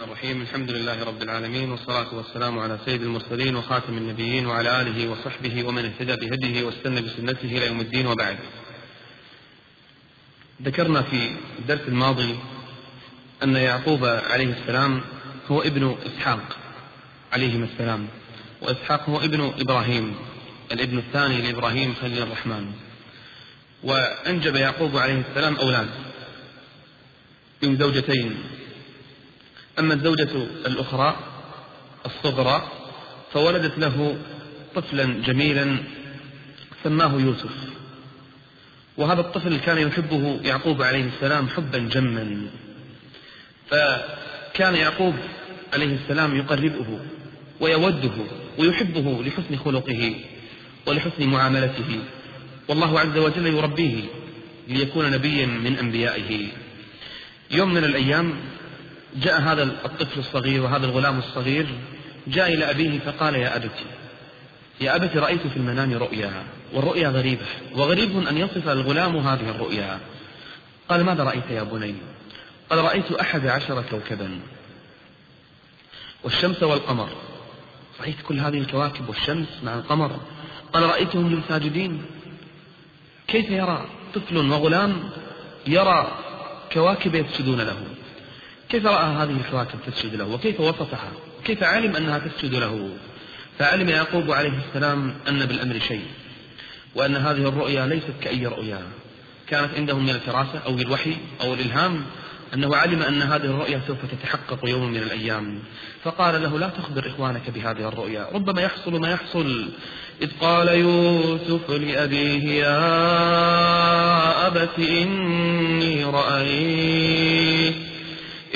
الرحيم. الحمد لله رب العالمين والصلاة والسلام على سيد المرسلين وخاتم النبيين وعلى آله وصحبه ومن اهتدى بهديه واستنى بسنته إلى يوم الدين وبعد. ذكرنا في الدرس الماضي أن يعقوب عليه السلام هو ابن إسحاق عليهما السلام وإسحاق هو ابن إبراهيم الابن الثاني لإبراهيم خليل الرحمن. وأنجب يعقوب عليه السلام أولاد من زوجتين أما الزوجة الأخرى الصغرى فولدت له طفلا جميلا سماه يوسف. وهذا الطفل كان يحبه يعقوب عليه السلام حبا جما. فكان يعقوب عليه السلام يقربه ويوده ويحبه لحسن خلقه ولحسن معاملته. والله عز وجل يربيه ليكون نبيا من أنبيائه. يوم من الأيام جاء هذا الطفل الصغير وهذا الغلام الصغير جاء إلى أبيه فقال يا أبت يا أبت رأيت في المنام رؤيا والرؤيا غريبة وغريب أن يصف الغلام هذه الرؤيا. قال ماذا رأيت يا بني؟ قال رأيت أحد عشر كوكبا والشمس والقمر. رأيت كل هذه الكواكب والشمس مع القمر. قال رأيتهم لي ساجدين كيف يرى طفل وغلام يرى كواكب يسجدون له؟ كيف رأى هذه الكواكب تسجد له؟ وكيف وصفها؟ كيف علم أنها تسجد له؟ فعلم يعقوب عليه السلام أن بالأمر شيء وأن هذه الرؤيا ليست كأي رؤيا. كانت عندهم من الفراسة أو الوحي أو الإلهام أنه علم أن هذه الرؤيا سوف تتحقق يوم من الأيام. فقال له لا تخبر إخوانك بهذه الرؤيا ربما يحصل ما يحصل. إذ قال يوسف لأبيه يا أبت إني رأيت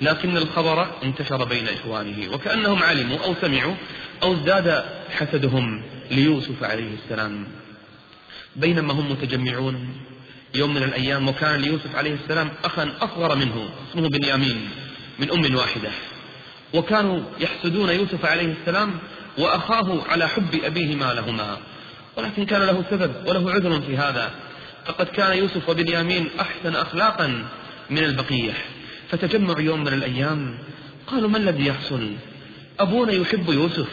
لكن الخبر انتشر بين إخوانه وكأنهم علموا أو سمعوا أو ازداد حسدهم ليوسف عليه السلام. بينما هم متجمعون يوم من الأيام وكان ليوسف عليه السلام أخا أصغر منه اسمه بنيامين من أم واحدة. وكانوا يحسدون يوسف عليه السلام وأخاه على حب أبيهما لهما. ولكن كان له سبب وله عذر في هذا. فقد كان يوسف وبنيامين أحسن أخلاقا من البقية. فتجمع يوم من الأيام. قالوا ما الذي يحصل? أبونا يحب يوسف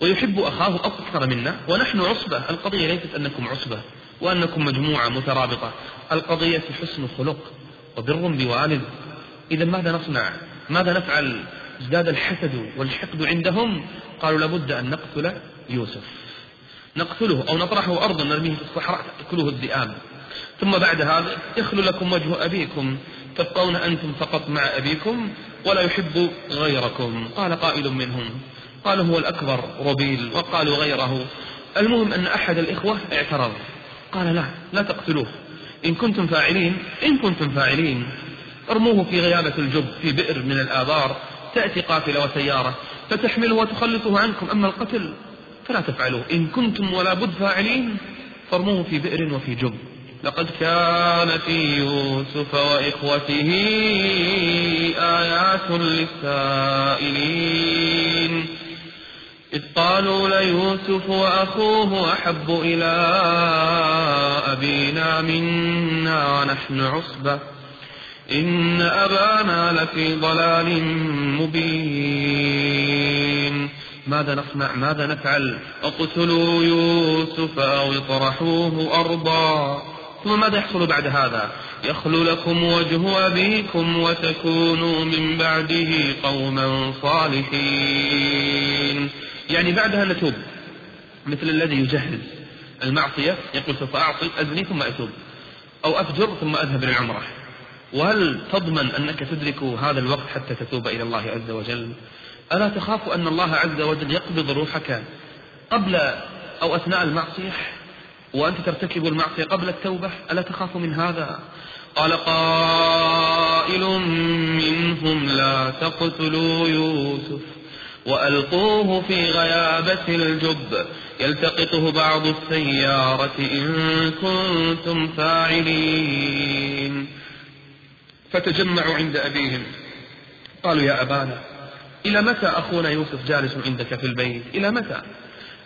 ويحب أخاه أكثر منا ونحن عصبة. القضية ليست أنكم عصبة وأنكم مجموعة مترابطة. القضية حسن خلق وبر بوالد. إذا ماذا نصنع؟ ماذا نفعل؟ ازداد الحسد والحقد عندهم. قالوا لابد أن نقتل يوسف. نقتله أو نطرحه أرضا نرميه في الصحراء. تأكله الذئاب. ثم بعد هذا يخلو لكم وجه أبيكم تبقون أنتم فقط مع أبيكم ولا يحب غيركم. قال قائل منهم. قال هو الأكبر ربيل وقالوا غيره. المهم أن أحد الإخوة اعترض. قال لا لا تقتلوه. إن كنتم فاعلين إن كنتم فاعلين. ارموه في غيابة الجب في بئر من الآبار. تأتي قافلة وسيارة فتحمله وتخلصه عنكم. أما القتل فلا تفعلوه. إن كنتم ولا بد فاعلين فارموه في بئر وفي جب. لقد كان في يوسف وإخوته آيات للسائلين. إذ قالوا ليوسف وأخوه أحب إلى أبينا منا ونحن عصبة. إن أبانا لفي ضلال مبين. ماذا نصنع ماذا نفعل؟ اقتلوا يوسف أو اطرحوه أرضا. ثم ماذا يحصل بعد هذا؟ يخلو لكم وجه أبيكم وتكونوا من بعده قوما صالحين. يعني بعدها نتوب مثل الذي يجهز المعصية يقول سوف أعصي أزني ثم أتوب أو أفجر ثم أذهب للعمرة وهل تضمن أنك تدرك هذا الوقت حتى تتوب إلى الله عز وجل؟ ألا تخاف أن الله عز وجل يقبض روحك قبل أو أثناء المعصية؟ وأنت ترتكب المعصية قبل التوبة ألا تخاف من هذا؟ قال قائل منهم لا تقتلوا يوسف وألقوه في غيابة الجب. يلتقطه بعض السيارة إن كنتم فاعلين. فتجمعوا عند أبيهم. قالوا يا أبانا إلى متى أخونا يوسف جالس عندك في البيت؟ إلى متى؟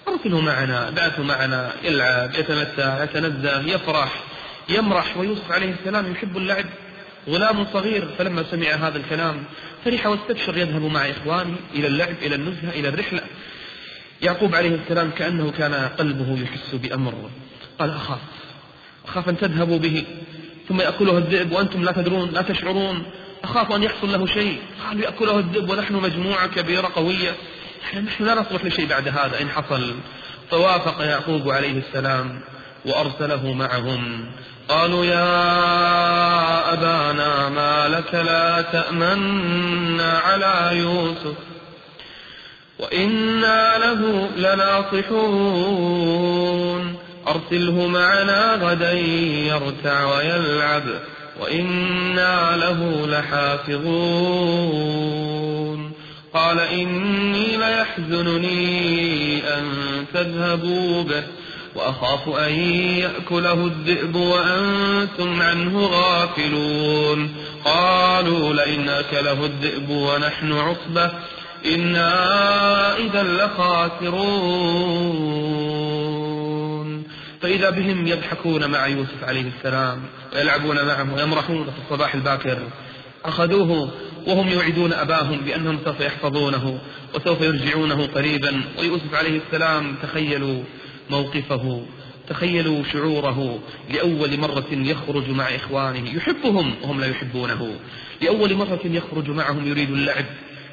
أرسله معنا بعثه معنا يلعب يتمتع يتنزه يفرح يمرح ويوسف عليه السلام يحب اللعب. غلام صغير فلما سمع هذا الكلام فرح واستبشر يذهب مع إخوانه إلى اللعب إلى النزهة إلى الرحلة. يعقوب عليه السلام كأنه كان قلبه يحس بأمر. قال أخاف أخاف أن تذهبوا به ثم يأكله الذئب وأنتم لا تدرون لا تشعرون. أخاف أن يحصل له شيء قالوا يأكله الذئب ونحن مجموعة كبيرة قوية. نحن لا نصلح لشيء بعد هذا. إن حصل فوافق يعقوب عليه السلام وأرسله معهم. قالوا يا أبانا ما لك لا تأمنا على يوسف وإنا له لناصحون. أرسله معنا غدا يرتع ويلعب وإنا له لحافظون. قال إني ليحزنني أن تذهبوا به وأخاف أن يأكله الذئب وأنتم عنه غافلون. قالوا لئن أكله الذئب ونحن عصبة إنا إذا لخاسرون. فإذا بهم يضحكون مع يوسف عليه السلام ويلعبون معه ويمرحون في الصباح الباكر أخذوه وهم يوعدون أباهم بأنهم سوف يحفظونه وسوف يرجعونه قريبا ويوسف عليه السلام تخيلوا موقفه تخيلوا شعوره لأول مرة يخرج مع إخوانه يحبهم وهم لا يحبونه لأول مرة يخرج معهم يريد اللعب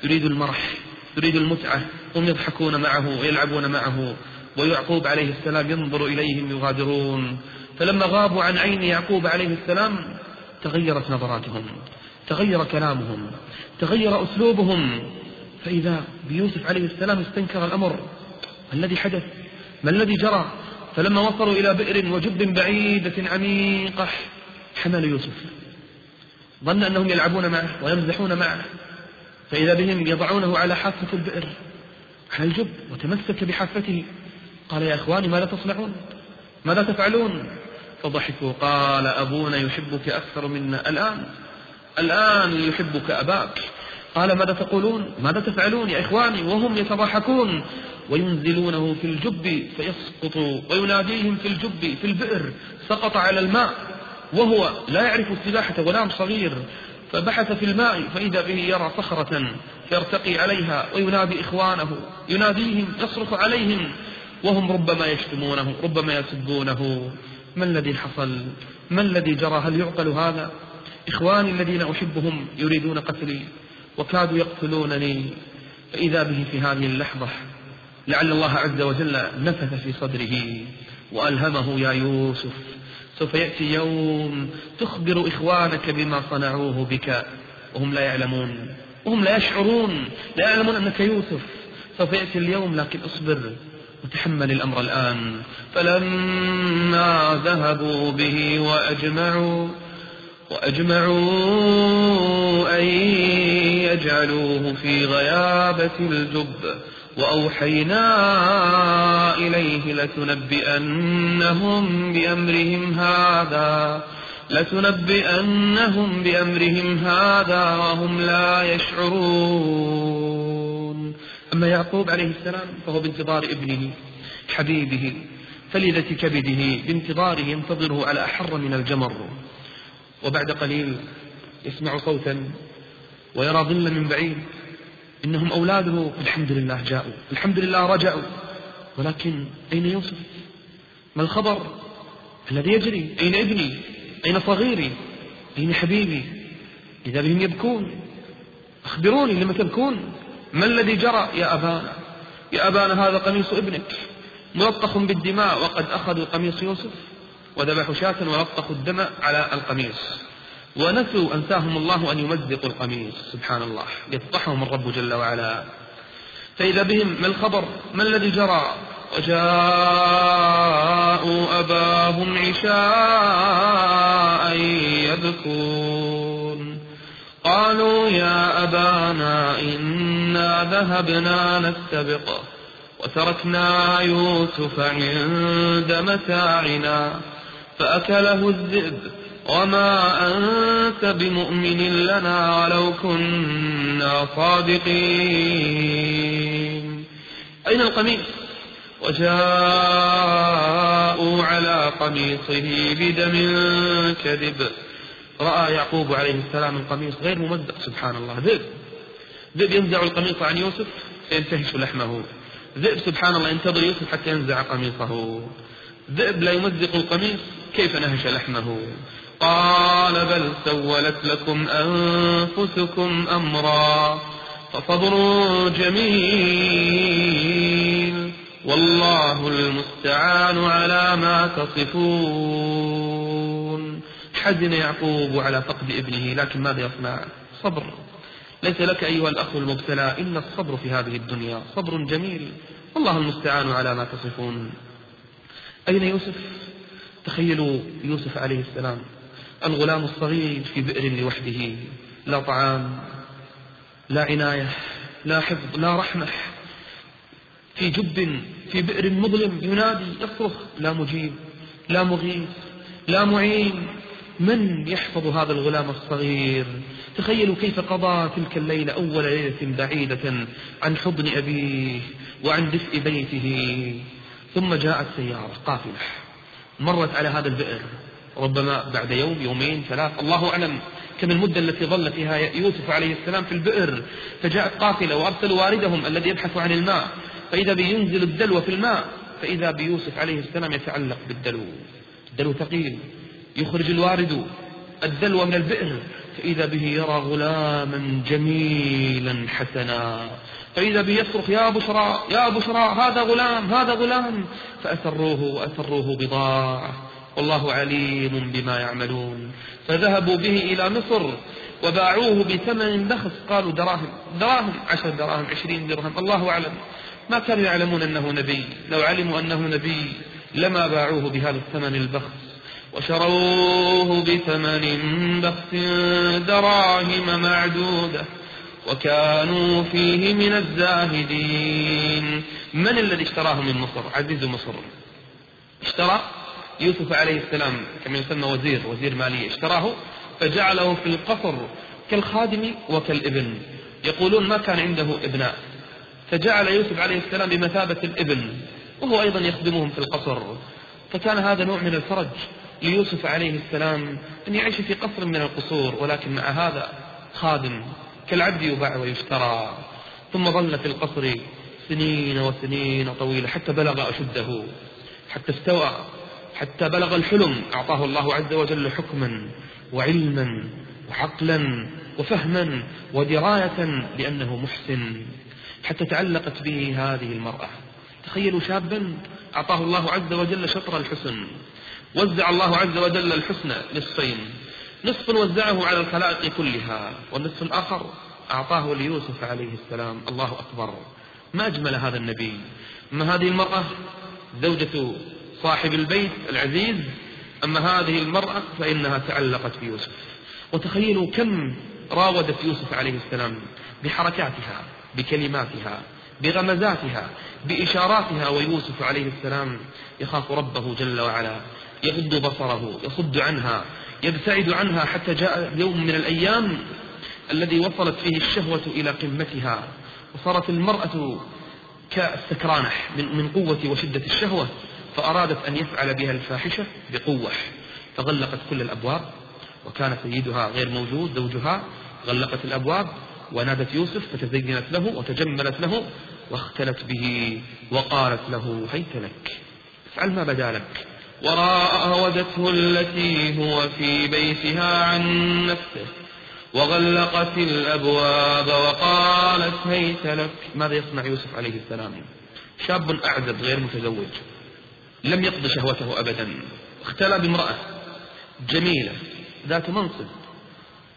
يريد المرح يريد المتعة هم يضحكون معه ويلعبون معه ويعقوب عليه السلام ينظر إليهم يغادرون فلما غابوا عن عين يعقوب عليه السلام تغيرت نظراتهم. تغير كلامهم تغير أسلوبهم. فإذا بيوسف عليه السلام استنكر الأمر ما الذي حدث؟ ما الذي جرى؟ فلما وصلوا إلى بئر وجب بعيدة عميقة حمل يوسف. ظن أنهم يلعبون معه ويمزحون معه. فإذا بهم يضعونه على حافة البئر على الجب وتمسك بحافته. قال يا إخواني ماذا تصنعون؟ ماذا تفعلون؟ فضحكوا. قال أبونا يحبك أكثر منا الآن. الآن يحبك أباك. قال ماذا تقولون؟ ماذا تفعلون يا إخواني؟ وهم يتضحكون. وينزلونه في الجب فيسقط ويناديهم في الجب في البئر سقط على الماء. وهو لا يعرف السباحة غلام صغير. فبحث في الماء فإذا به يرى صخرة يرتقي عليها وينادي إخوانه. يناديهم يصرخ عليهم. وهم ربما يشتمونه ربما يسبونه. ما الذي حصل؟ ما الذي جرى؟ هل يعقل هذا؟ إخواني الذين أحبهم يريدون قتلي وكادوا يقتلونني. فإذا به في هذه اللحظة لعل الله عز وجل نفث في صدره وألهمه يا يوسف سوف يأتي يوم تخبر إخوانك بما صنعوه بك وهم لا يعلمون وهم لا يشعرون لا يعلمون أنك يوسف سوف يأتي اليوم لكن اصبر وتحمل الأمر الآن. فلما ذهبوا به وأجمعوا وأجمعوا أن يجعلوه في غيابة الجب وأوحينا إليه لتنبئنهم بأمرهم هذا لتنبئنهم بأمرهم هذا وهم لا يشعرون. أما يعقوب عليه السلام فهو بانتظار ابنه حبيبه فلذة كبده بانتظاره ينتظره على أحر من الجمر. وبعد قليل يسمع صوتا ويرى ظلا من بعيد. إنهم أولاده الحمد لله جاءوا الحمد لله رجعوا. ولكن أين يوسف؟ ما الخبر؟ الذي يجري؟ أين ابني؟ أين صغيري؟ أين حبيبي؟ إذا بهم يبكون؟ أخبروني لم تبكون؟ ما الذي جرى؟ يا أبانا يا أبانا هذا قميص ابنك ملطخ بالدماء وقد أخذوا قميص يوسف. وذبحوا شاة ولطخوا الدم على القميص. ونسوا أنساهم الله أن يمزقوا القميص. سبحان الله. يفضحهم الرب جل وعلا. فإذا بهم ما الخبر؟ ما الذي جرى؟ وجاءوا أباهم عشاء يبكون. قالوا يا أبانا إنا ذهبنا نستبق وتركنا يوسف عند متاعنا. فأكله الذئب وما أنت بمؤمن لنا ولو كنا صادقين. أين القميص؟ وجاءوا على قميصه بدم كذب. رأى يعقوب عليه السلام القميص غير ممزق سبحان الله ذئب ذئب ينزع القميص عن يوسف فينتهش لحمه. ذئب سبحان الله ينتظر يوسف حتى ينزع قميصه. ذئب لا يمزق القميص. كيف نهش لحمه؟ قال بل سولت لكم أنفسكم أمرا فصبر جميل والله المستعان على ما تصفون. حزن يعقوب على فقد ابنه لكن ماذا يصنع؟ صبر. ليس لك أيها الأخ المبتلى إلا الصبر في هذه الدنيا صبر جميل والله المستعان على ما تصفون. أين يوسف؟ تخيلوا يوسف عليه السلام الغلام الصغير في بئر لوحده لا طعام لا عناية لا حفظ لا رحمة. في جب في بئر مظلم ينادي يصرخ لا مجيب لا مغيث لا معين. من يحفظ هذا الغلام الصغير؟ تخيلوا كيف قضى تلك الليلة أول ليلة بعيدة عن حضن أبيه وعن دفء بيته. ثم جاءت سيارة قافلة. مرت على هذا البئر. ربما بعد يوم يومين ثلاث. الله أعلم كم المدة التي ظل فيها يوسف عليه السلام في البئر. فجاءت قافلة وأرسلوا واردهم الذي يبحث عن الماء. فإذا بينزل الدلو في الماء فإذا بيوسف عليه السلام يتعلق بالدلو. الدلو ثقيل. يخرج الوارد. الدلو من البئر. فإذا به يرى غلاما جميلا حسنا. فإذا به يصرخ يا بشرى يا بشرى هذا غلام هذا غلام. فأسروه وأسروه بضاعة. والله عليم بما يعملون. فذهبوا به إلى مصر وباعوه بثمن بخس. قالوا دراهم دراهم عشر دراهم عشرين درهم. الله أعلم. ما كانوا يعلمون أنه نبي. لو علموا أنه نبي لما باعوه بهذا الثمن البخس. وشروه بثمن بخس دراهم معدودة وكانوا فيه من الزاهدين. من الذي اشتراه من مصر؟ عزيز مصر. اشترى يوسف عليه السلام كما يسمى وزير وزير مالية. اشتراه فجعله في القصر كالخادم وكالابن. يقولون ما كان عنده ابناء. فجعل يوسف عليه السلام بمثابة الابن وهو أيضا يخدمهم في القصر. فكان هذا نوع من الفرج. ليوسف عليه السلام أن يعيش في قصر من القصور ولكن مع هذا خادم كالعبد يباع ويشترى. ثم ظل في القصر سنين وسنين طويلة حتى بلغ أشده حتى استوى حتى بلغ الحلم. أعطاه الله عز وجل حكما وعلما وعقلا وفهما ودراية بأنه محسن. حتى تعلقت به هذه المرأة. تخيلوا شابا أعطاه الله عز وجل شطر الحسن. وزع الله عز وجل الحسنى نصفين. نصف وزعه على الخلائق كلها والنصف الآخر أعطاه ليوسف عليه السلام. الله أكبر. ما أجمل هذا النبي. أما هذه المرأة زوجة صاحب البيت العزيز أما هذه المرأة فإنها تعلقت بيوسف. وتخيلوا كم راودت يوسف عليه السلام بحركاتها بكلماتها. بغمزاتها بإشاراتها ويوسف عليه السلام يخاف ربه جل وعلا يغض بصره يصد عنها يبتعد عنها حتى جاء يوم من الأيام الذي وصلت فيه الشهوة إلى قمتها وصارت المرأة كالسكرانة من, من قوة وشدة الشهوة فأرادت أن يفعل بها الفاحشة بقوة فغلقت كل الأبواب وكان سيدها غير موجود زوجها غلقت الأبواب ونادت يوسف فتزينت له وتجملت له واختلت به وقالت له هيت لك افعل ما بدا لك. وراودته التي هو في بيتها عن نفسه وغلقت الأبواب وقالت هيت لك. ماذا يصنع يوسف عليه السلام؟ شاب أعزب غير متزوج لم يقض شهوته أبدا اختلى بامرأة جميلة ذات منصب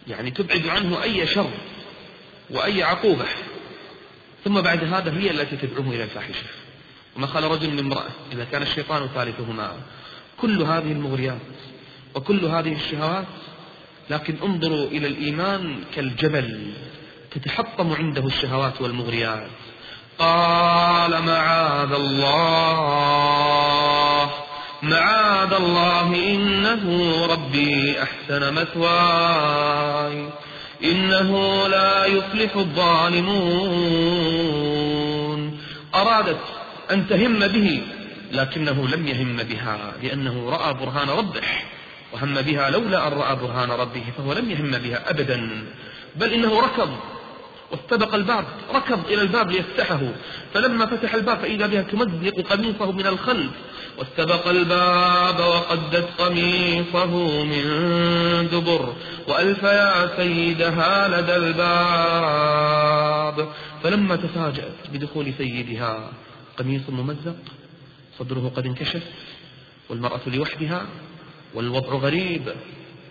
يعني تبعد عنه أي شر. وأي عقوبة. ثم بعد هذا هي التي تدعوه إلى الفاحشة. وما خال رجل من امرأة إذا كان الشيطان ثالثهما كل هذه المغريات وكل هذه الشهوات لكن انظروا إلى الإيمان كالجبل تتحطم عنده الشهوات والمغريات. قال معاذ الله معاذ الله إنه ربي أحسن مثواي. إنه لا يفلح الظالمون. أرادت أن تهم به لكنه لم يهم بها لأنه رأى برهان ربه وهم بها لولا أن رأى برهان ربه فهو لم يهم بها أبدا. بل إنه ركض واستبق الباب ركض إلى الباب ليفتحه. فلما فتح الباب فإذا بها تمزق قميصه من الخلف واستبق الباب وقدت قميصه من دبر وألف يا سيدها لدى الباب. فلما تفاجأت بدخول سيدها قميص ممزق صدره قد انكشف والمرأة لوحدها والوضع غريب.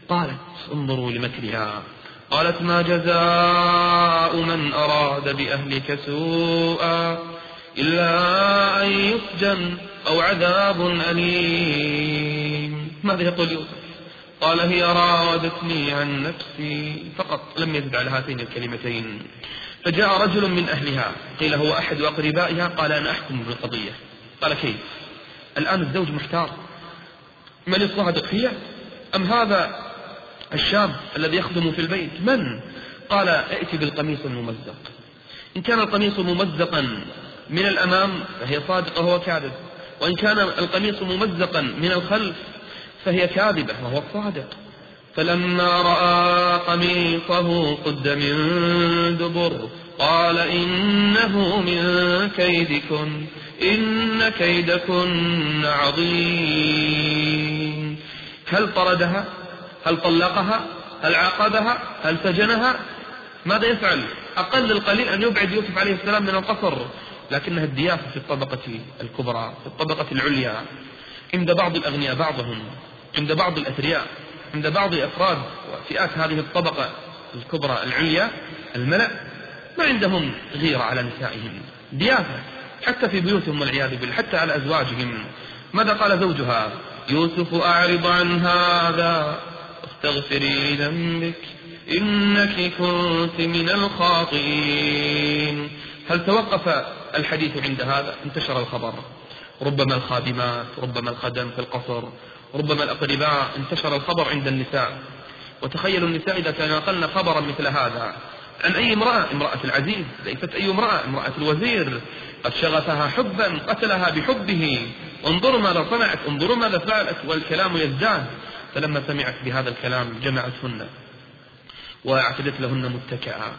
قالت انظروا لمكرها قالت ما جزاء من أراد بأهلك سوءا إلا أن يسجن. أو عذاب أليم. ماذا يقول يوسف؟ قال هي راودتني عن نفسي فقط لم يزد على هاتين الكلمتين. فجاء رجل من أهلها قيل هو أحد أقربائها قال أنا أحكم بالقضية. قال كيف؟ الآن الزوج محتار. من الصادق هي؟ أم هذا الشاب الذي يخدم في البيت؟ من؟ قال ائت بالقميص الممزق. إن كان القميص ممزقا من الأمام فهي صادقة وهو كاذب وإن كان القميص ممزقا من الخلف فهي كاذبة وهو الصادق. فلما رأى قميصه قد من دبر قال إنه من كيدكن إن كيدكن عظيم. هل طردها؟ هل طلقها؟ هل عاقبها؟ هل سجنها؟ ماذا يفعل؟ أقل القليل أن يبعد يوسف عليه السلام من القصر. لكنها الديافة في الطبقة الكبرى في الطبقة العليا. عند بعض الأغنياء بعضهم عند بعض الأثرياء عند بعض أفراد وفئات هذه الطبقة الكبرى العليا الملأ ما عندهم غيرة على نسائهم. ديافة حتى في بيوتهم والعياذ بالله حتى على أزواجهم. ماذا قال زوجها؟ يوسف أعرض عن هذا. واستغفري لذنبك إنك كنت من الخاطئين. هل توقف الحديث عند هذا انتشر الخبر. ربما الخادمات ربما الخدم في القصر ربما الأقرباء انتشر الخبر عند النساء. وتخيلوا النساء إذا تناقلن خبرا مثل هذا. عن أي امرأة؟ امرأة العزيز. ليست أي امرأة امرأة الوزير. قد شغفها حبا قتلها بحبه. انظروا ماذا صنعت انظروا ماذا فعلت والكلام يزداد. فلما سمعت بهذا الكلام جمعتهن. وأعتدت لهن متكئا.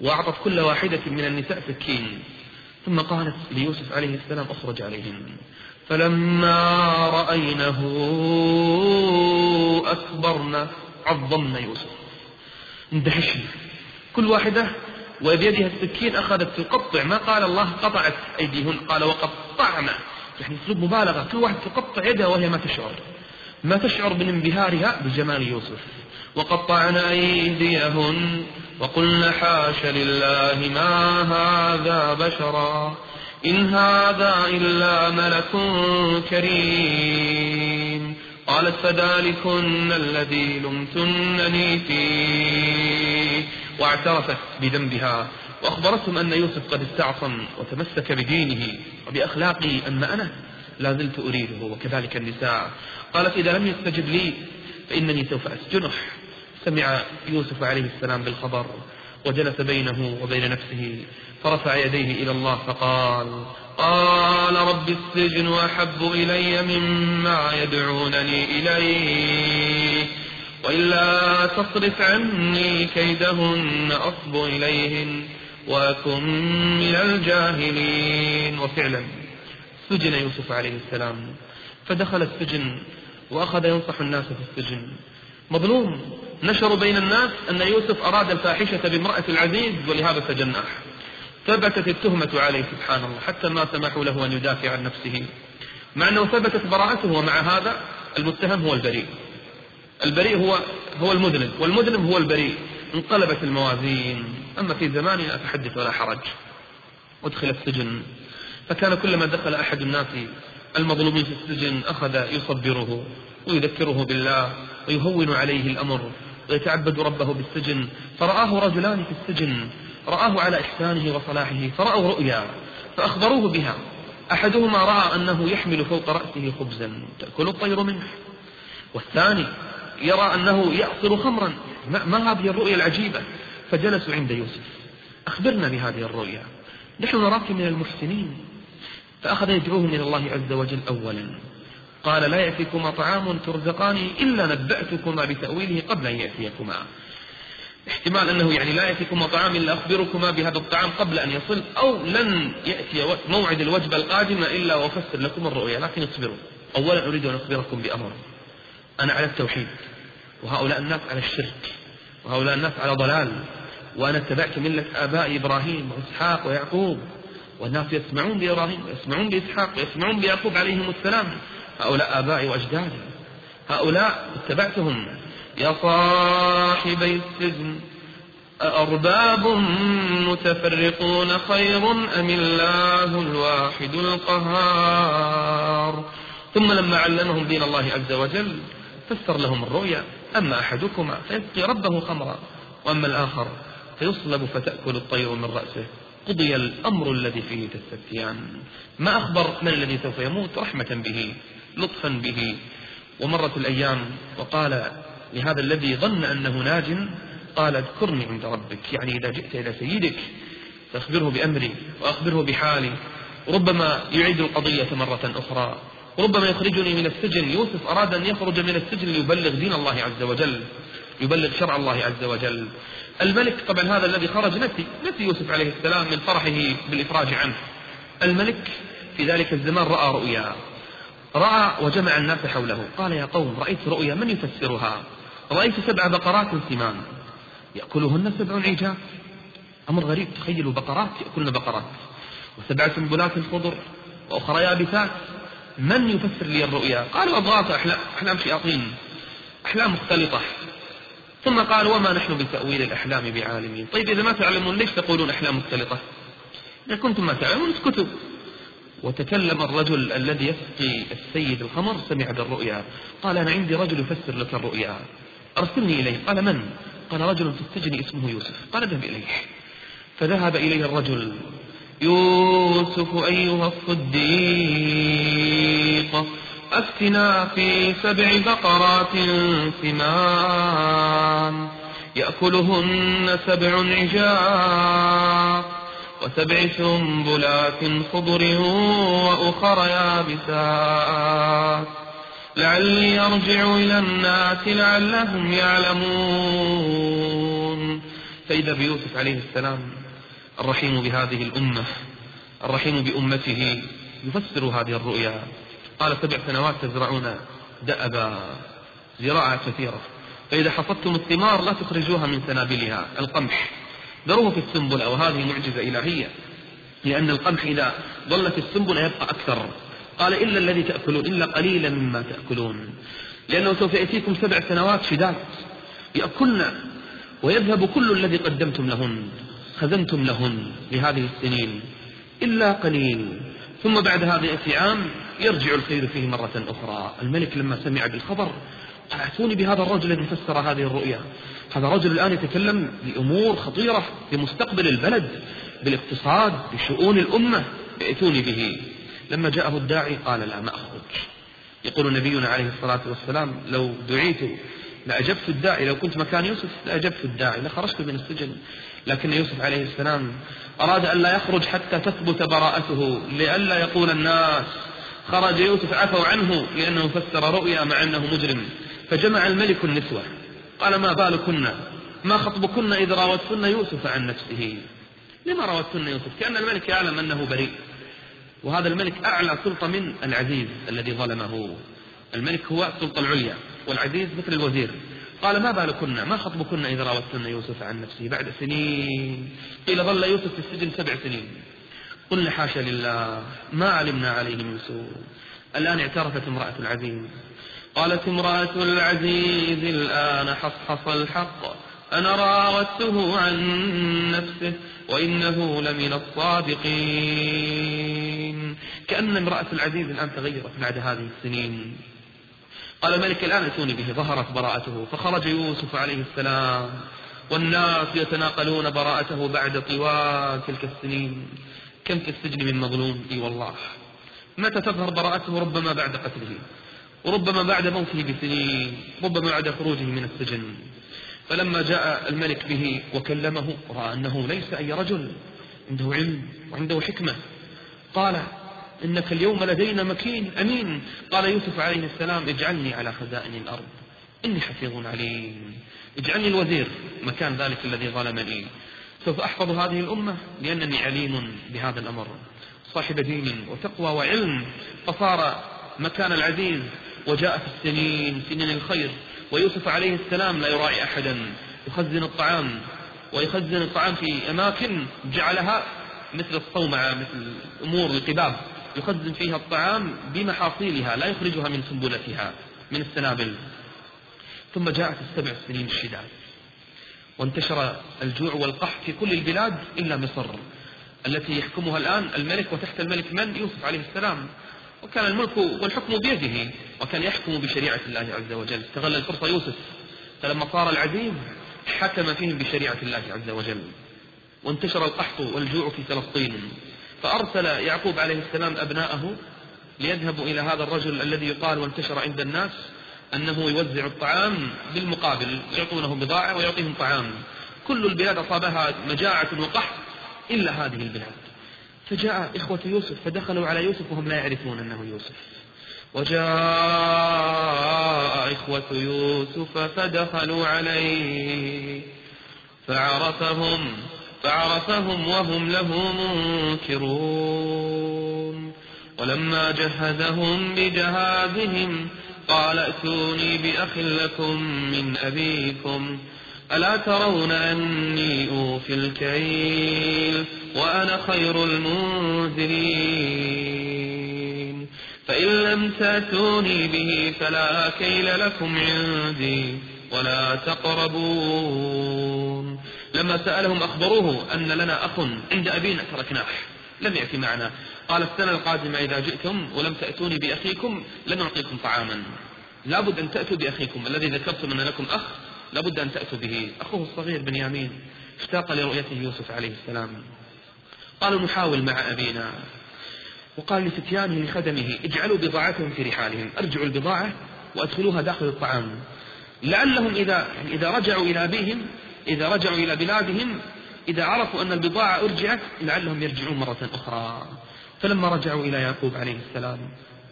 وأعطت كل واحدة من النساء سكين. ثم قالت ليوسف عليه السلام أخرج عليهن فلما رأينه أكبرن عظمن يوسف. اندهشن كل واحدة وبيدها السكين أخذت تقطع ما قال الله؟ قطعت أيديهن. قال وقطعنا. يعني أسلوب مبالغة. كل واحد تقطع يدها وهي ما تشعر. ما تشعر من انبهارها بجمال يوسف. وقطعنا أيديهن. وقلنا حاش لله ما هذا بشرا. إن هذا إلا ملك كريم. قالت فذلكن الذي لمتنني فيه. واعترفت بذنبها. وأخبرتهم أن يوسف قد استعصم وتمسك بدينه. وبأخلاقه أما أنا لا زلت أريده. وكذلك النساء. قالت إذا لم يستجب لي فإنني سوف أسجنه. سمع يوسف عليه السلام بالخبر وجلس بينه وبين نفسه فرفع يديه إلى الله فقال قال رب السجن أحب إلي مما يدعونني إليه وإلا تصرف عني كيدهن أصب إليهن وأكن من الجاهلين. وفعلا سجن يوسف عليه السلام. فدخل السجن وأخذ ينصح الناس في السجن. مظلوم نشروا بين الناس أن يوسف أراد الفاحشة بامرأة العزيز ولهذا سجناه ثبتت التهمة عليه سبحان الله حتى ما سمحوا له أن يدافع عن نفسه. مع أنه ثبتت براءته ومع هذا المتهم هو البريء. البريء هو هو المذنب والمذنب هو البريء. انقلبت الموازين. أما في زماننا فحدث ولا حرج. أدخل السجن. فكان كلما دخل أحد الناس المظلومين في السجن أخذ يصبره ويذكره بالله ويهون عليه الأمر. ويتعبد ربه بالسجن فرآه رجلان في السجن رآه على إحسانه وصلاحه فرأوا رؤيا فأخبروه بها. أحدهما رأى أنه يحمل فوق رأسه خبزا تأكل الطير منه. والثاني يرى أنه يعصر خمرا ما هذه الرؤيا العجيبة؟ فجلسوا عند يوسف. أخبرنا بهذه الرؤيا. نحن نراك من المحسنين. فأخذ يدعوهم إلى الله عز وجل أولا. قال لا يأتيكما طعام ترزقانه إلا نبأتكما بتأويله قبل أن يأتيكما. احتمال أنه يعني لا يأتيكما طعام إلا أخبركما بهذا الطعام قبل أن يصل أو لن يأتي موعد الوجبة القادمة إلا وأفسر لكم الرؤيا لكن اصبروا. أولا أريد أن أخبركم بأمر. أنا على التوحيد وهؤلاء الناس على الشرك وهؤلاء الناس على ضلال وأنا اتبعت ملة آباء إبراهيم وإسحاق ويعقوب والناس يسمعون بإبراهيم ويسمعون بإسحاق ويسمعون بيعقوب عليهم السلام. هؤلاء آبائي وأجدادي. هؤلاء اتبعتهم. يا صاحبي السجن أأرباب متفرقون خير أم الله الواحد القهار؟ ثم لما علمهم دين الله عز وجل فسر لهم الرؤيا. أما أحدكما فيسقي ربه خمرا وأما الآخر فيصلب فتأكل الطير من رأسه. قضي الأمر الذي فيه تستفتيان. ما أخبر من الذي سوف يموت رحمة به؟ لطفا به. ومرت الأيام وقال لهذا الذي ظن أنه ناج قال اذكرني عند ربك. يعني إذا جئت إلى سيدك فاخبره بأمري وأخبره بحالي. ربما يعيد القضية مرة أخرى. ربما يخرجني من السجن. يوسف أراد أن يخرج من السجن ليبلغ دين الله عز وجل. يبلغ شرع الله عز وجل. الملك طبعا هذا الذي خرج نسي. نسي يوسف عليه السلام من فرحه بالإفراج عنه. الملك في ذلك الزمان رأى رؤيا. رأى وجمع الناس حوله. قال يا قوم رأيت رؤيا من يفسرها؟ رأيت سبع بقرات سمان. يأكلهن سبع عجاف. أمر غريب تخيلوا بقرات يأكلن بقرات. وسبع سنبلات خضر وأخرى يابسات. من يفسر لي الرؤيا؟ قالوا أضغاث أحلام, أحلام شياطين. أحلام مختلطة. ثم قال وما نحن بتأويل الأحلام بعالمين؟ طيب إذا ما تعلمون ليش تقولون أحلام مختلطة؟ إذا كنتم ما تعلمون اسكتوا. وتكلم الرجل الذي يسقي السيد الخمر سمع بالرؤيا. قال أنا عندي رجل يفسر لك الرؤيا. أرسلني إليه. قال من؟ قال رجل في السجن اسمه يوسف. قال اذهب إليه. فذهب إليه الرجل. يوسف أيها الصديق أفتنا في سبع بقرات سمان يأكلهن سبع عجاف وسبع سنبلات خضر وأخر يابسات. لعلي أرجع إلى الناس لعلهم يعلمون. فإذا بيوسف عليه السلام الرحيم بهذه الأمة الرحيم بأمته يفسر هذه الرؤيا. قال سبع سنوات تزرعون دأبا زراعة كثيرة. فإذا حصدتم الثمار لا تخرجوها من سنابلها القمح. ذروه في السنبلة وهذه معجزة إلهية. لأن القمح إذا ظل في السنبلة يبقى أكثر. قال إلا الذي تأكلون إلا قليلا مما تأكلون. لأنه سوف يأتيكم سبع سنوات شداد. يأكلن ويذهب كل الذي قدمتم لهن خزنتم لهن لهذه السنين إلا قليل. ثم بعد هذا يأتي عام يرجع الخير فيه مرة أخرى. الملك لما سمع بالخبر أتوني بهذا الرجل الذي فسر هذه الرؤيا. هذا الرجل الآن يتكلم بأمور خطيرة بمستقبل البلد بالاقتصاد بشؤون الأمة. ائتوني به. لما جاءه الداعي قال لا ما أخرج. يقول نبينا عليه الصلاة والسلام لو دعيت لأجبت الداعي لو كنت مكان يوسف لأجبت الداعي لخرجت من السجن. لكن يوسف عليه السلام أراد أن لا يخرج حتى تثبت براءته لئلا يقول الناس خرج يوسف عفوا عنه لأنه فسر رؤيا مع أنه مجرم. فجمع الملك النسوة. قال ما بالكن؟ ما خطبكن إذ راوتكن يوسف عن نفسه. لما راوتكن يوسف؟ كأن الملك يعلم أنه بريء. وهذا الملك أعلى سلطة من العزيز الذي ظلمه. الملك هو السلطة العليا والعزيز مثل الوزير. قال ما بالكن؟ ما خطبكن إذا راوتن يوسف عن نفسه بعد سنين؟ قيل ظل يوسف في السجن سبع سنين. قلنا حاشا لله ما علمنا عليه من سوء. الآن اعترفت امرأة العزيز. قالت امرأة العزيز الآن حصحص الحق أنا راودته عن نفسه وإنه لمن الصادقين. كأن امرأة العزيز الآن تغيرت بعد هذه السنين. قال الملك الآن أتوني به ظهرت براءته فخرج يوسف عليه السلام والناس يتناقلون براءته بعد طوال تلك السنين. كم في السجن من مظلوم؟ إي والله. متى تظهر براءته؟ ربما بعد قتله. وربما بعد موته بسنين ربما بعد خروجه من السجن. فلما جاء الملك به وكلمه رأى أنه ليس أي رجل عنده علم وعنده حكمة. قال إنك اليوم لدينا مكين أمين. قال يوسف عليه السلام اجعلني على خزائن الأرض. إني حفيظ عليم. اجعلني الوزير مكان ذلك الذي ظلمني. سوف أحفظ هذه الأمة لأنني عليم بهذا الأمر. صاحب دين وتقوى وعلم. فصار مكان العزيز وجاء في السنين سنين الخير. ويوسف عليه السلام لا يراعي أحدا. يخزن الطعام. ويخزن الطعام في أماكن جعلها مثل الصومعة مثل أمور القباب. يخزن فيها الطعام بمحاصيلها لا يخرجها من سنبلتها من السنابل. ثم جاءت السبع سنين الشداد وانتشر الجوع والقحط في كل البلاد إلا مصر التي يحكمها الآن الملك. وتحت الملك من؟ يوسف عليه السلام. وكان الملك والحكم بيده وكان يحكم بشريعة الله عز وجل. استغل الفرصة يوسف. فلما صار العزيز حكم فيهم بشريعة الله عز وجل. وانتشر القحط والجوع في فلسطين. فأرسل يعقوب عليه السلام أبناءه ليذهبوا إلى هذا الرجل الذي يقال وانتشر عند الناس أنه يوزع الطعام بالمقابل يعطونه بضاعة ويعطيهم طعام. كل البلاد أصابها مجاعة وقحط إلا هذه البلاد. فجاء إخوة يوسف فدخلوا على يوسف وهم لا يعرفون أنه يوسف. وجاء إخوة يوسف فدخلوا عليه. فعرفهم فعرفهم وهم له منكرون. ولما جهزهم بجهازهم قال ائتوني بأخ لكم من أبيكم. ألا ترون أني أوفي الكيل وأنا خير المنزلين فإن لم تأتوني به فلا كيل لكم عندي ولا تقربون. لما سألهم أخبروه أن لنا أخ عند أبينا تركناه لم يأتي معنا. قال السنة القادمة إذا جئتم ولم تأتوني بأخيكم لن أعطيكم طعاما لابد أن تأتوا بأخيكم الذي ذكرتم أن لكم أخ لابد أن تأتوا به. أخوه الصغير بنيامين اشتاق لرؤيته يوسف عليه السلام. قالوا نحاول مع أبينا. وقال لفتيانه لخدمه اجعلوا بضاعتهم في رحالهم. أرجعوا البضاعة وأدخلوها داخل الطعام. لعلهم إذا, يعني إذا رجعوا إلى أبيهم إذا رجعوا إلى بلادهم إذا عرفوا أن البضاعة أرجعت لعلهم يرجعون مرة أخرى. فلما رجعوا إلى يعقوب عليه السلام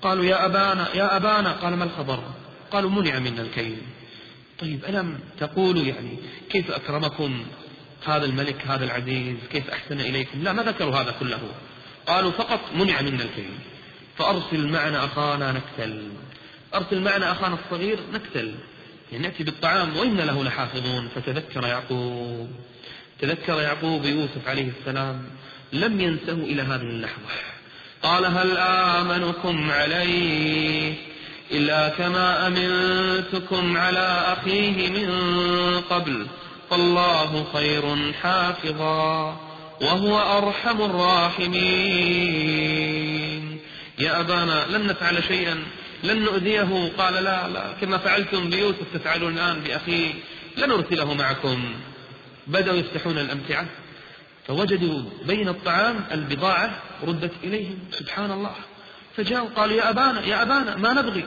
قالوا يا أبانا يا أبانا قال ما الخبر؟ قالوا منع منا الكيل. طيب ألم تقولوا يعني كيف أكرمكم هذا الملك هذا العزيز؟ كيف أحسن إليكم؟ لا ما ذكروا هذا كله. قالوا فقط منع منا الكيل فأرسل معنا أخانا نكتل. أرسل معنا أخانا الصغير نكتل. يعني نأتي بالطعام وإن له لحافظون. فتذكر يعقوب. تذكر يعقوب يوسف عليه السلام. لم ينسه إلى هذه اللحظة قال هل آمنكم عليه؟ إلا كما أمنتكم على أخيه من قبل فالله خير حافظا وهو أرحم الراحمين. يا أبانا لن نفعل شيئا لن نؤذيه. قال لا لا كما فعلتم بيوسف تفعلون الآن بأخيه لنرسله معكم. بدأوا يفتحون الأمتعة فوجدوا بين الطعام البضاعة ردت إليهم. سبحان الله. فجاءوا قالوا يا أبانا يا أبانا ما نبغي؟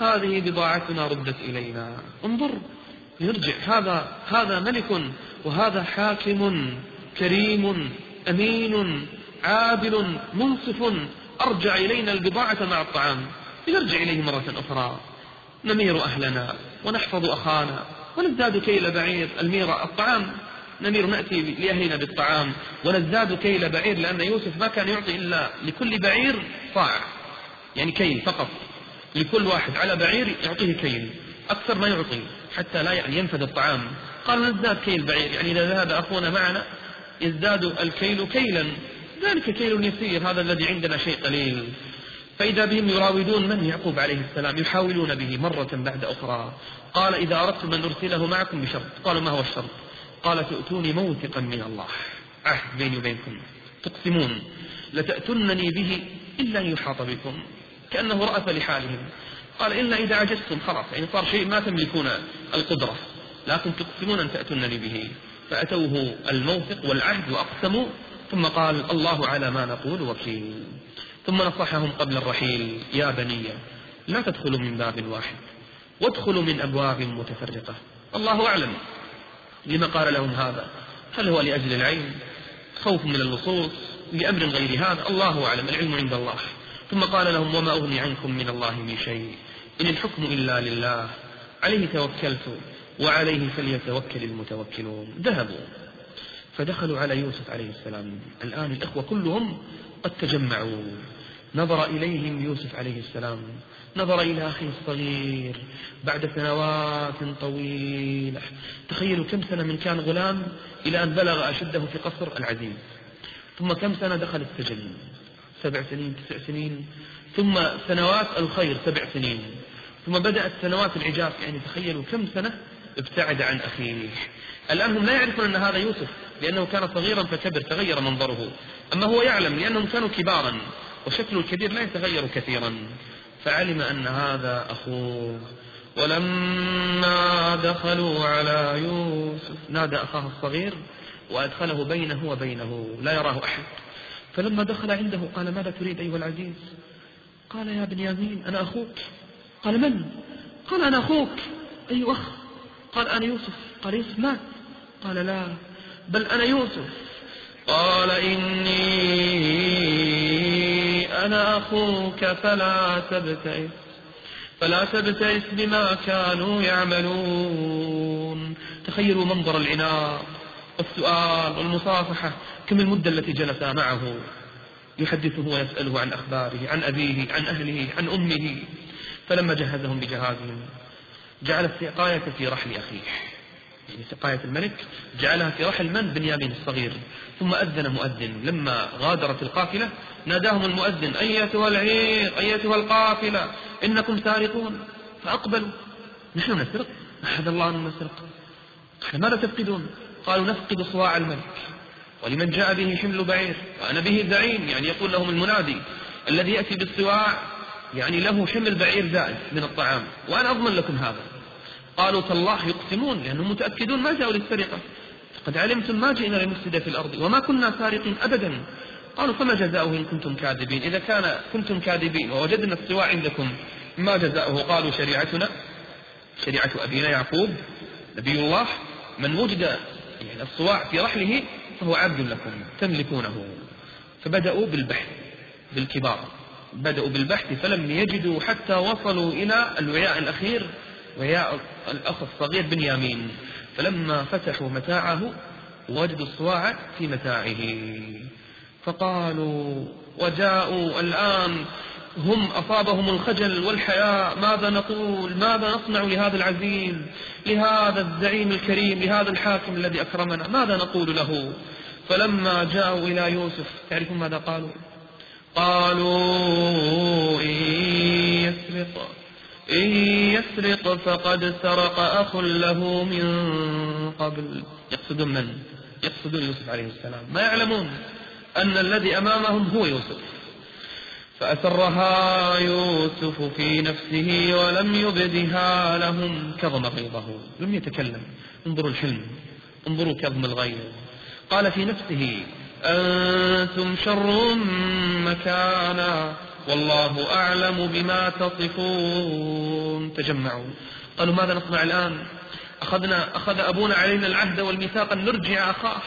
هذه بضاعتنا ردت إلينا. انظر يرجع. هذا هذا ملك وهذا حاكم كريم أمين عادل منصف أرجع إلينا البضاعة مع الطعام. يرجع إليه مرة أخرى. نمير أهلنا ونحفظ أخانا ونزداد كيل بعير الميرة. الطعام نمير نأتي لأهلنا بالطعام. ونزداد كيل بعير لأن يوسف ما كان يعطي إلا لكل بعير صاع. يعني كيل فقط. لكل واحد على بعير يعطيه كيل أكثر ما يعطي حتى لا يعني ينفد الطعام. قال نزداد كيل بعير؟ يعني إذا ذهب أخونا معنا يزداد الكيل كيلا. ذلك كيل يسير هذا الذي عندنا شيء قليل. فإذا بهم يراودون من؟ يعقوب عليه السلام يحاولون به مرة بعد أخرى. قال إذا أردتم أن نرسله معكم بشرط. قالوا ما هو الشرط؟ قال تؤتوني موثقا من الله. عهد بيني وبينكم. تقسمون. لتأتنني به إلا أن يحاط بكم. كأنه رأف لحالهم قال إلا إذا عجزتم خلاص يعني صار شيء ما تملكون القدرة. لكن تقسمون أن تأتونني به. فأتوه الموثق والعهد وأقسموا. ثم قال الله على ما نقول وكيل. ثم نصحهم قبل الرحيل يا بني لا تدخلوا من باب واحد وادخلوا من أبواب متفرقة. الله أعلم لما قال لهم هذا. هل هو لأجل العين خوف من اللصوص لأمر غير هذا؟ الله أعلم العلم عند الله. ثم قال لهم وما أغني عنكم من الله من شيء إن الحكم إلا لله عليه توكلت وعليه فليتوكل المتوكلون. ذهبوا. فدخلوا على يوسف عليه السلام. الآن الإخوة كلهم قد تجمعوا. نظر إليهم يوسف عليه السلام. نظر إلى أخيه الصغير. بعد سنوات طويلة. تخيلوا كم سنة من كان غلام إلى أن بلغ أشده في قصر العزيز. ثم كم سنة دخل السجن. سبع سنين تسع سنين. ثم سنوات الخير سبع سنين. ثم بدأت سنوات العجاف يعني تخيلوا كم سنة ابتعد عن أخيه. الآن هم لا يعرفون أن هذا يوسف لأنه كان صغيرا فكبر تغير منظره. أما هو يعلم لأنهم كانوا كبارا وشكله الكبير لا يتغير كثيرا. فعلم أن هذا أخوه. ولما دخلوا على يوسف نادى أخاه الصغير وأدخله بينه وبينه. لا يراه أحد. فلما دخل عنده قال ماذا تريد أيها العزيز؟ قال يا بنيامين أنا أخوك. قال من؟ قال أنا أخوك. أي أخ؟ قال أنا يوسف. قال يوسف مات قال لا بل أنا يوسف. قال إني أنا أخوك فلا تبتئس. فلا تبتئس بما كانوا يعملون. تخيلوا منظر العناء والسؤال والمصافحة كم المدة التي جلس معه؟ يحدثه ويسأله عن أخباره عن أبيه عن أهله عن أمه. فلما جهزهم بجهازهم جعل السقاية في رحل أخيه. يعني سقاية الملك جعلها في رحل من؟ بنيامين الصغير. ثم أذن مؤذن. لما غادرت القافلة ناداهم المؤذن أيتها العير أيتها القافلة إنكم سارقون. فأقبلوا. نحن نسرق؟ أحد الله أن نسرق؟ ماذا تفقدون؟ قالوا نفقد صواع الملك. ولمن جاء به حمل بعير وأنا به زعيم يعني يقول لهم المنادي الذي يأتي بالصواع يعني له حمل بعير زائد من الطعام. وأنا أضمن لكم هذا. قالوا تالله يقسمون لأنهم متأكدون ما جاءوا للسرقة. قد علمتم ما جئنا لنفسد في الأرض وما كنا سارقين أبدا. قالوا فما جزاؤه إن كنتم كاذبين؟ إذا كان كنتم كاذبين ووجدنا السواع عندكم ما جزاؤه؟ قالوا شريعتنا شريعة أبينا يعقوب نبي الله من وجد يعني الصواع في رحله فهو عبد لكم تملكونه. فبدأوا بالبحث بالكبار. بدأوا بالبحث فلم يجدوا حتى وصلوا إلى الوعاء الأخير وعاء الأخ الصغير بنيامين. فلما فتحوا متاعه وجدوا الصواع في متاعه. فقالوا وجاءوا الآن هم أصابهم الخجل والحياء ماذا نقول؟ ماذا نصنع لهذا العزيز؟ لهذا الزعيم الكريم لهذا الحاكم الذي أكرمنا؟ ماذا نقول له؟ فلما جاءوا إلى يوسف تعرفون ماذا قالوا؟ قالوا إن يسرق إن يسرق فقد سرق أخ له من قبل. يقصدون من؟ يقصدون يوسف عليه السلام. ما يعلمون أن الذي أمامهم هو يوسف. فأسرها يوسف في نفسه ولم يبدها لهم كظم غيظه. لم يتكلم. انظروا الحلم. انظروا كظم الغيظ. قال في نفسه أنتم شر مكانا والله أعلم بما تصفون. تجمعوا. قالوا ماذا نصنع الآن؟ أخذنا أخذ أبونا علينا العهد والميثاق أن نرجع أخاه.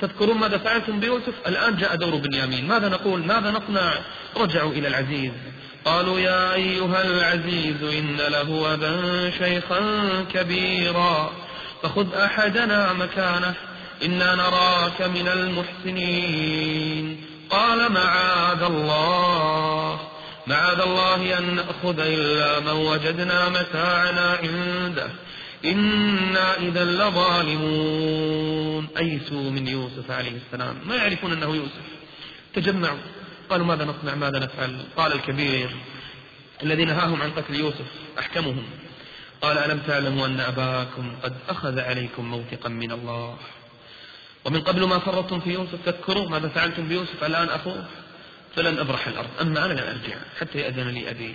تذكرون ماذا فعلتم بيوسف؟ الآن جاء دور بنيامين. ماذا نقول؟ ماذا نصنع رجعوا إلى العزيز. قالوا يا أيها العزيز إن له أبا شيخا كبيرا. فخذ أحدنا مكانه إنا نراك من المحسنين. قال معاذ الله. معاذ الله أن نأخذ إلا من وجدنا متاعنا عنده. إنا إذا لظالمون. أيسوا من يوسف عليه السلام. ما يعرفون أنه يوسف. تجمعوا. قالوا ماذا نصنع؟ ماذا نفعل؟ قال الكبير الذي نهاهم عن قتل يوسف أحكمهم. قال ألم تعلموا أن أباكم قد أخذ عليكم موثقا من الله؟ ومن قبل ما فرطتم في يوسف تذكروا ماذا فعلتم بيوسف؟ الآن أخوه. فلن أبرح الأرض. أما أنا لن أرجع حتى يأذن لي أبي.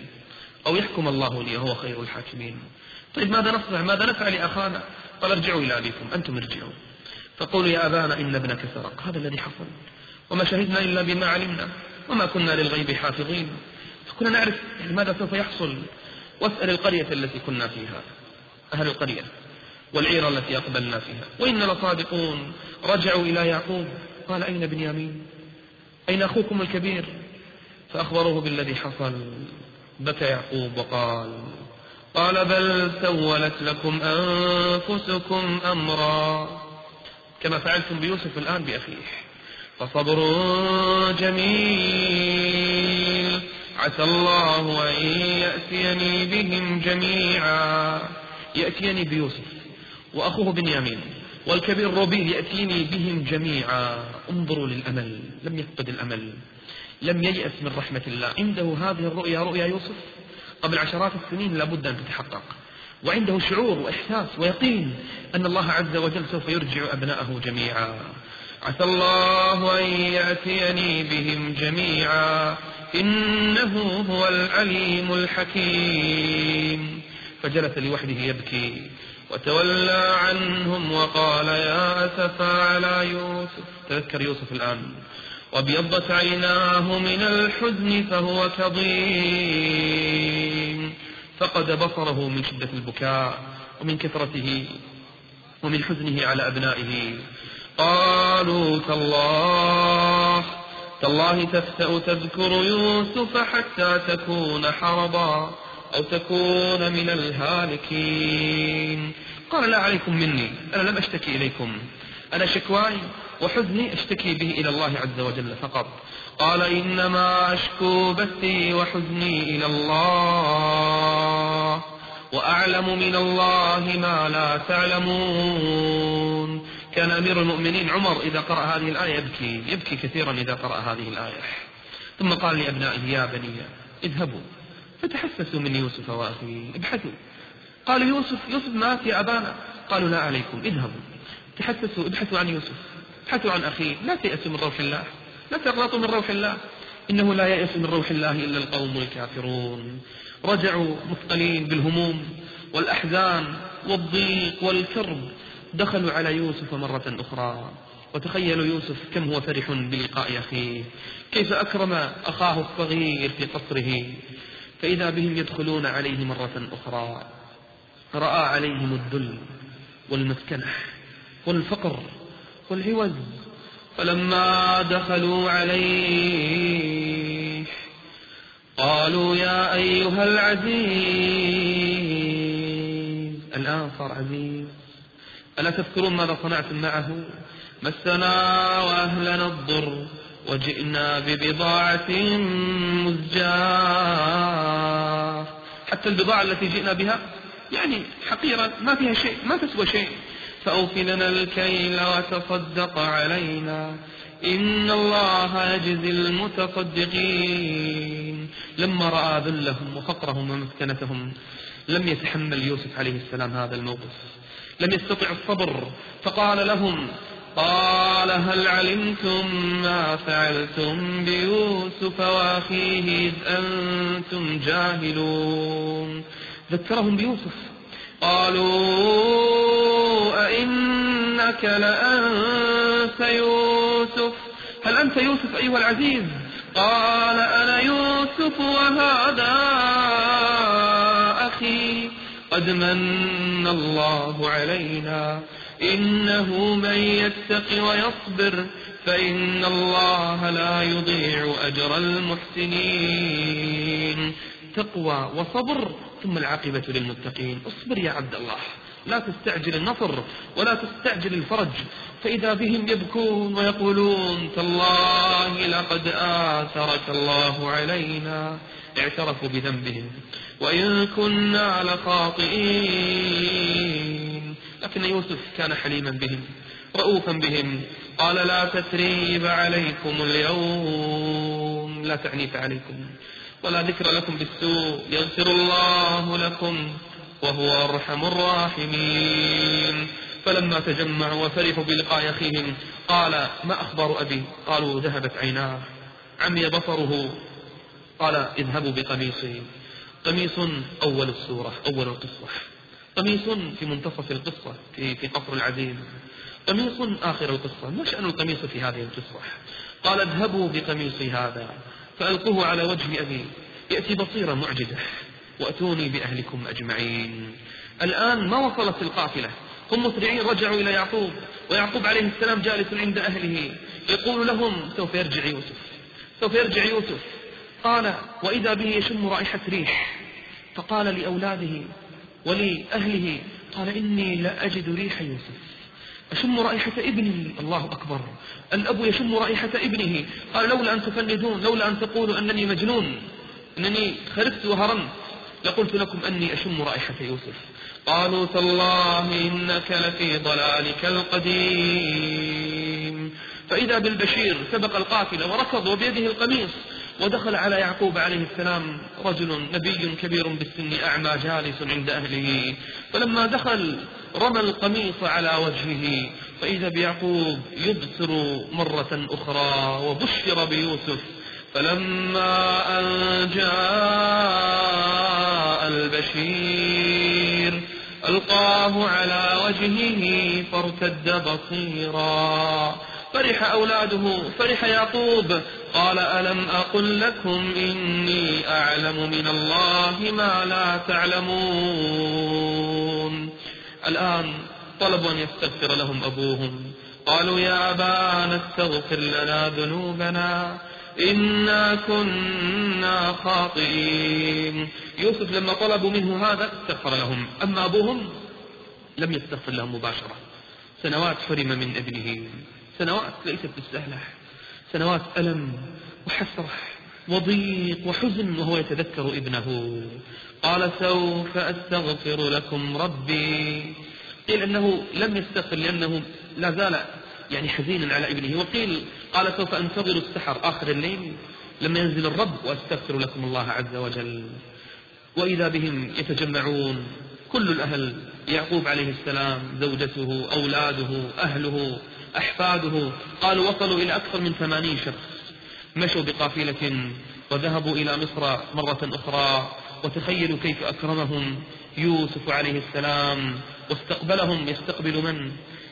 أو يحكم الله لي وهو خير الحاكمين. طيب ماذا نصنع؟ ماذا نفعل لأخانا قال ارجعوا إلى أبيكم أنتم ارجعوا فقولوا يا أبانا إن ابنك سرق. هذا الذي حصل. وما شهدنا إلا بما علمنا. وما كنا للغيب حافظين. فكنا نعرف يعني ماذا سوف يحصل. واسأل القرية التي كنا فيها. أهل القرية. والعيرة التي أقبلنا فيها. وإن لصادقون. رجعوا إلى يعقوب. قال أين بنيامين؟ أين أخوكم الكبير؟ فأخبروه بالذي حصل. بكى يعقوب وقال قال بل سولت لكم أنفسكم أمرا. كما فعلتم بيوسف الآن بأخيه. فصبر جميل. عسى الله أن يأتيني بهم جميعا. يأتيني بيوسف وأخوه بنيامين والكبير روبيل يأتيني بهم جميعا. انظروا للأمل. لم يفقد الأمل. لم ييأس من رحمة الله. عنده هذه الرؤيا رؤيا يوسف؟ قبل عشرات السنين لابد أن تتحقق. وعنده شعور وإحساس ويقين أن الله عز وجل سوف يرجع أبناءه جميعا. عسى الله أن يأتيني بهم جميعا. إنه هو العليم الحكيم. فجلس لوحده يبكي وتولى عنهم وقال يا أسفا على يوسف. تذكر يوسف الآن. وابيضت عيناه من الحزن فهو كظيم. فقد بصره من شدة البكاء ومن كثرته ومن حزنه على أبنائه. قالوا تالله تالله تفتأ تذكر يوسف حتى تكون حرضا أو تكون من الهالكين. قال لا عليكم مني أنا لم أشتكي إليكم. أنا شكواي وحزني أشتكي به إلى الله عز وجل فقط. قال إنما أشكو بثي وحزني إلى الله وأعلم من الله ما لا تعلمون. كان أمير المؤمنين عمر إذا قرأ هذه الآية يبكي يبكي كثيرا إذا قرأ هذه الآية. ثم قال لأبنائه يا بني اذهبوا فتحسسوا من يوسف وأخيه ابحثوا. قالوا يوسف يوسف مات يا أبانا. قالوا لا عليكم اذهبوا. تحسسوا ابحثوا عن يوسف. ابحثوا عن أخيه. لا تيأسوا من روح الله. لا تغلطوا من روح الله. إنه لا يأس من روح الله إلا القوم الكافرون. رجعوا مثقلين بالهموم والأحزان والضيق والكرب. دخلوا على يوسف مرة أخرى. وتخيلوا يوسف كم هو فرح بلقاء أخيه. كيف أكرم أخاه الصغير في قصره. فإذا بهم يدخلون عليه مرة أخرى رأى عليهم الذل والمسكنة والفقر والعوز فلما دخلوا عليه قالوا يا أيها العزيز الآن صار عزيز. ألا تذكرون ماذا صنعتم معه؟ مسنا وأهلنا الضر وجئنا ببضاعة مزجاة. حتى البضاعة التي جئنا بها يعني حقيرة ما فيها شيء ما تسوى شيء. فأوف لنا الكيل وتصدق علينا إن الله يجزي المتصدقين. لما رأى ذلهم وفقرهم ومسكنتهم لم يتحمل يوسف عليه السلام هذا الموقف. لم يستطع الصبر فقال لهم قال هل علمتم ما فعلتم بيوسف وأخيه إذ أنتم جاهلون؟ ذكرهم بيوسف. قالوا أئنك لأنت يوسف. هل أنت يوسف أيها العزيز؟ قال أنا يوسف وهذا أخي. قد من الله علينا. إنه من يتق ويصبر. فإن الله لا يضيع أجر المحسنين. تقوى وصبر ثم العاقبة للمتقين. اصبر يا عبد الله. لا تستعجل النصر ولا تستعجل الفرج. فإذا بهم يبكون ويقولون تالله لقد آثرك الله علينا اعترفوا بذنبهم. وإن كنا لخاطئين. لكن يوسف كان حليما بهم رؤوفا بهم. قال لا تثريب عليكم اليوم لا تعنيف عليكم ولا ذكر لكم بالسوء. يغفر الله لكم وهو أرحم الراحمين. فلما تجمعوا وفرحوا بلقاء أخيهم قال ما أخبار أبي؟ قالوا ذهبت عيناه. عمي بصره. قال اذهبوا بقميصي. قميص أول السورة أول القصة. قميص في منتصف القصة في, في قصر العزيز. قميص آخر القصة ما شأن القميص في هذه القصة؟ قال اذهبوا بقميصي هذا فألقوه على وجه أبي يأتي بصيرة معجزة. وأتوني بأهلكم أجمعين. الآن ما وصلت القافلة. هم مسرعين رجعوا إلى يعقوب. ويعقوب عليه السلام جالس عند أهله. يقول لهم سوف يرجع يوسف. سوف يرجع يوسف. قال وإذا به يشم رائحة ريح. فقال لأولاده ولأهله قال إني لا أجد ريح يوسف. أشم رائحة ابني الله أكبر. الأب يشم رائحة ابنه. قال لولا أن تفندون لولا أن تقولوا أنني مجنون أنني خرفت وهرمت. لقلت لكم أني أشم رائحة يوسف. قالوا تالله إنك لفي ضلالك القديم. فإذا بالبشير سبق القافلة وركض وبيده القميص ودخل على يعقوب عليه السلام رجل نبي كبير بالسن أعمى جالس عند أهله. فلما دخل رمى القميص على وجهه فإذا بيعقوب يبصر مرة أخرى وبشر بيوسف. فلما أن جاء البشير. ألقاه على وجهه فارتد بصيرا. فرح أولاده فرح يعقوب. قال ألم أقل لكم إني أعلم من الله ما لا تعلمون. الآن طلبوا أن يستغفر لهم أبوهم. قالوا يا أبانا استغفر لنا ذنوبنا. إنا كنا خاطئين. يوسف لما طلبوا منه هذا استغفر لهم. أما أبوهم لم يستغفر لهم مباشرة. سنوات حرم من ابنه سنوات ليست بالسهلة. سنوات ألم وحسرة وضيق وحزن وهو يتذكر ابنه. قال سوف أستغفر لكم ربي. قيل أنه لم يستغفر لأنه لا زال يعني حزينا على ابنه. وقيل قال سوف أنتظر السحر آخر الليل لما ينزل الرب وأستغفر لكم الله عز وجل. وإذا بهم يتجمعون كل الأهل يعقوب عليه السلام زوجته أولاده أهله أحفاده قالوا وصلوا إلى أكثر من ثمانين شخص. مشوا بقافلة وذهبوا إلى مصر مرة أخرى. وتخيلوا كيف أكرمهم يوسف عليه السلام. واستقبلهم يستقبل من؟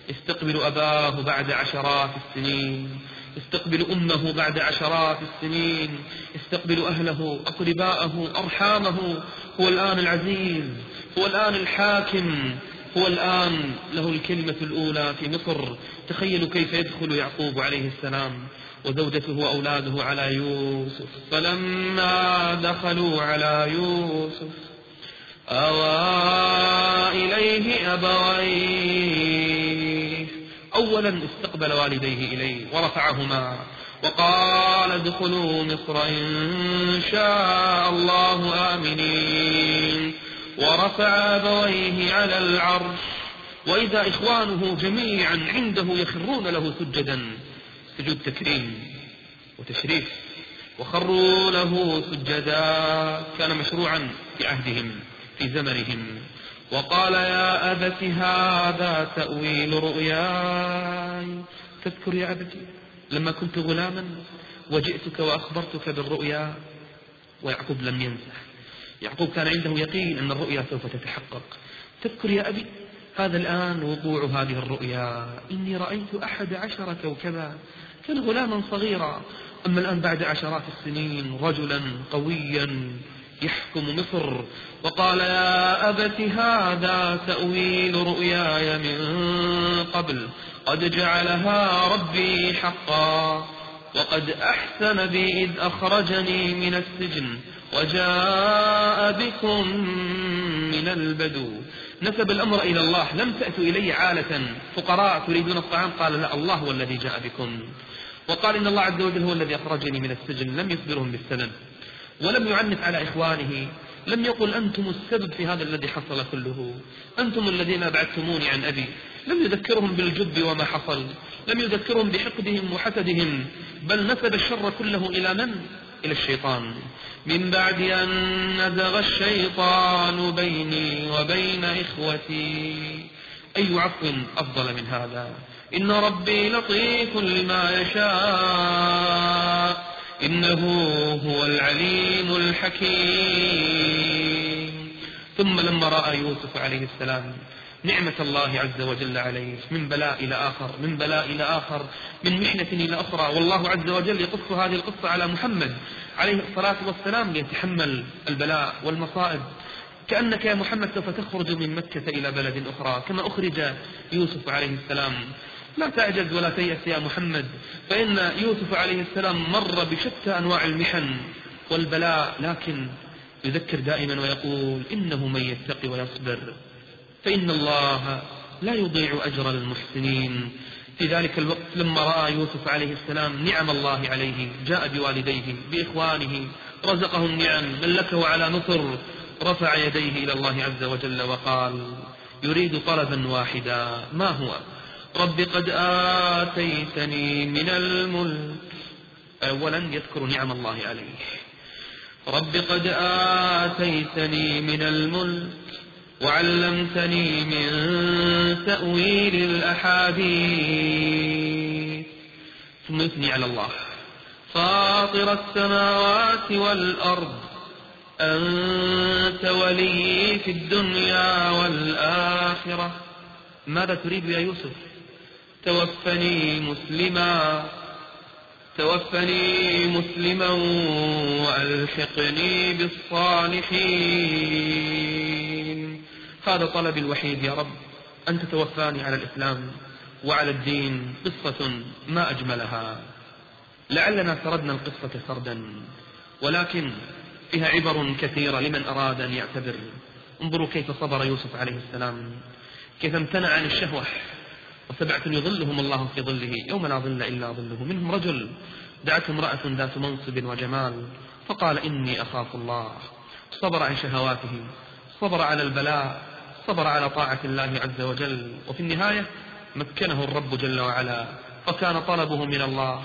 يستقبل أباه بعد عشرات السنين. يستقبل أمه بعد عشرات السنين. يستقبل أهله أقرباءه أرحامه. هو الآن العزيز هو الآن الحاكم هو الآن له الكلمة الأولى في مصر. تخيلوا كيف يدخل يعقوب عليه السلام. وزوجته وأولاده على يوسف. فلما دخلوا على يوسف أوى إليه أبويه؟ أولا استقبل والديه إليه ورفعهما وقال ادخلوا مصر إن شاء الله آمنين. ورفع أبويه على العرش. وإذا إخوانه جميعا عنده يخرون له سجدا سجود تكريم وتشريف. وخروا له سجدا كان مشروعا في عهدهم في زمنهم. وقال يا أبت هذا تأويل رؤياي. تذكر يا أبتي لما كنت غلاما وجئتك وأخبرتك بالرؤيا ويعقوب لم ينسى يعقوب كان عنده يقين أن الرؤيا سوف تتحقق. تذكر يا أبي هذا الآن وقوع هذه الرؤيا. إني رأيت أحد عشر كوكبا كان غلاما صغيرا. أما الآن بعد عشرات السنين رجلا قويا يحكم مصر. وقال يا أبت هذا تأويل رؤياي من قبل. قد جعلها ربي حقا. وقد أحسن بي إذ أخرجني من السجن. وجاء بكم من البدو. نسب الأمر إلى الله. لم تأتوا إلي عالة. فقراء تريدون الطعام؟ قال لا الله هو الذي جاء بكم. وقال إن الله عز وجل هو الذي أخرجني من السجن. لم يخبرهم بالسبب ولم يعنف على إخوانه لم يقل أنتم السبب في هذا الذي حصل كله. أنتم الذين أبعدتموني عن أبي. لم يذكرهم بالجب وما حصل. لم يذكرهم بحقدهم وحسدهم. بل نسب الشر كله إلى من؟ إلى الشيطان. من بعد أن نزغ الشيطان بيني وبين إخوتي. أي عفو أفضل من هذا؟ إن ربي لطيف لما يشاء. إنه هو العليم الحكيم. ثم لما رأى يوسف عليه السلام نعمة الله عز وجل عليه من بلاء إلى آخر من بلاء إلى آخر من محنة إلى أخرى والله عز وجل يقص هذه القصة على محمد عليه الصلاة والسلام ليتحمل البلاء والمصائب. كأنك يا محمد سوف تخرج من مكة إلى بلد أخرى كما أخرج يوسف عليه السلام. لا تعجز ولا تيأس يا محمد فإن يوسف عليه السلام مر بشتى أنواع المحن والبلاء لكن يذكر دائما ويقول إنه من يتقي ويصبر فإن الله لا يضيع أجر المحسنين. في ذلك الوقت لما رأى يوسف عليه السلام نعم الله عليه جاء بوالديه بإخوانه رزقه النعم ملكه على مصر رفع يديه إلى الله عز وجل وقال يريد طلبا واحدا ما هو؟ رب قد آتيتني من الملك. أولا يذكر نعم الله عليه. رب قد آتيتني من الملك. وعلمتني من تأويل الأحاديث. ثم يثني على الله. فاطر السماوات والأرض. أنت ولي في الدنيا والآخرة. ماذا تريد يا يوسف؟ توفني مسلما توفني مسلما وألحقني بالصالحين. هذا طلبي الوحيد يا رب أن تتوفاني على الإسلام وعلى الدين قصة ما أجملها. لعلنا سردنا القصة سردا ولكن فيها عبر كثيرة لمن أراد أن يعتبر. انظروا كيف صبر يوسف عليه السلام كيف امتنع عن الشهوة. وسبعة يظلهم الله في ظله يوم لا ظل إلا ظله. منهم رجل دعته امرأة ذات منصب وجمال فقال إني أخاف الله. صبر عن شهواته صبر على البلاء صبر على طاعة الله عز وجل. وفي النهاية مكنه الرب جل وعلا فكان طلبه من الله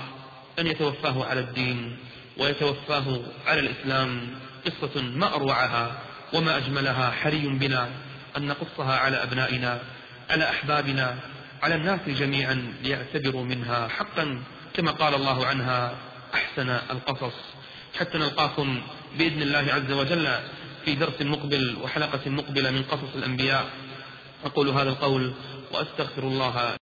أن يتوفاه على الدين ويتوفاه على الإسلام. قصة ما أروعها وما أجملها حري بنا أن نقصها على أبنائنا على أحبابنا على الناس جميعا ليعتبروا منها حقا كما قال الله عنها أحسن القصص. حتى نلقاكم بإذن الله عز وجل في درس مقبل وحلقة مقبلة من قصص الأنبياء. أقول هذا القول وأستغفر الله.